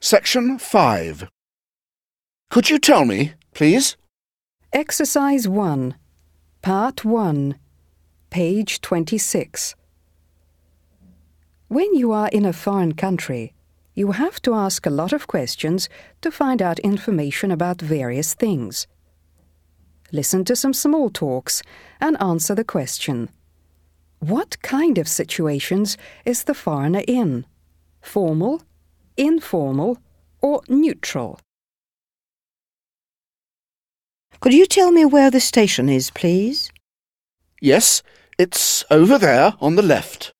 Section 5. Could you tell me, please? Exercise 1, Part 1, page 26. When you are in a foreign country, you have to ask a lot of questions to find out information about various things. Listen to some small talks and answer the question What kind of situations is the foreigner in? Formal, informal, or neutral? Could you tell me where the station is, please? Yes, it's over there on the left.